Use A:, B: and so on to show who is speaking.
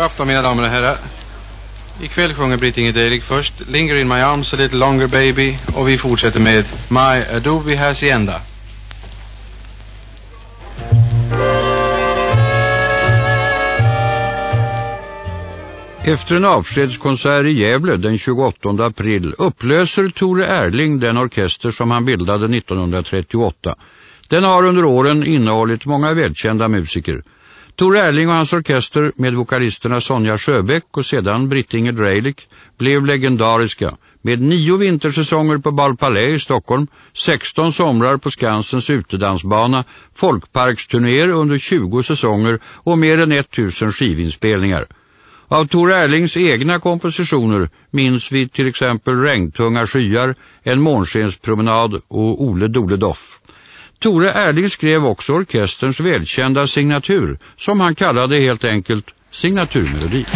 A: God afton mina damer och herrar. Ikväll sjunger Britt-Inger Delig först Linger in my arms a little longer baby och vi fortsätter med My Adobe Hacienda.
B: Efter en avskedskonsert i Gävle den 28 april upplöser Tore Erling den orkester som han bildade 1938. Den har under åren innehållit många välkända musiker. Tor Erling och hans orkester med vokalisterna Sonja Sjöbäck och sedan Brittinger Dreilik blev legendariska med nio vintersäsonger på Ballpalais i Stockholm, 16 somrar på Skansens utedansbana, folkparksturnéer under 20 säsonger och mer än 1000 skivinspelningar. Av Tor Erlings egna kompositioner minns vi till exempel Regntunga skyar, En månskenspromenad och Ole Dole Doff. Tore Erling skrev också orkesterns välkända signatur som han kallade helt enkelt signaturmelodi.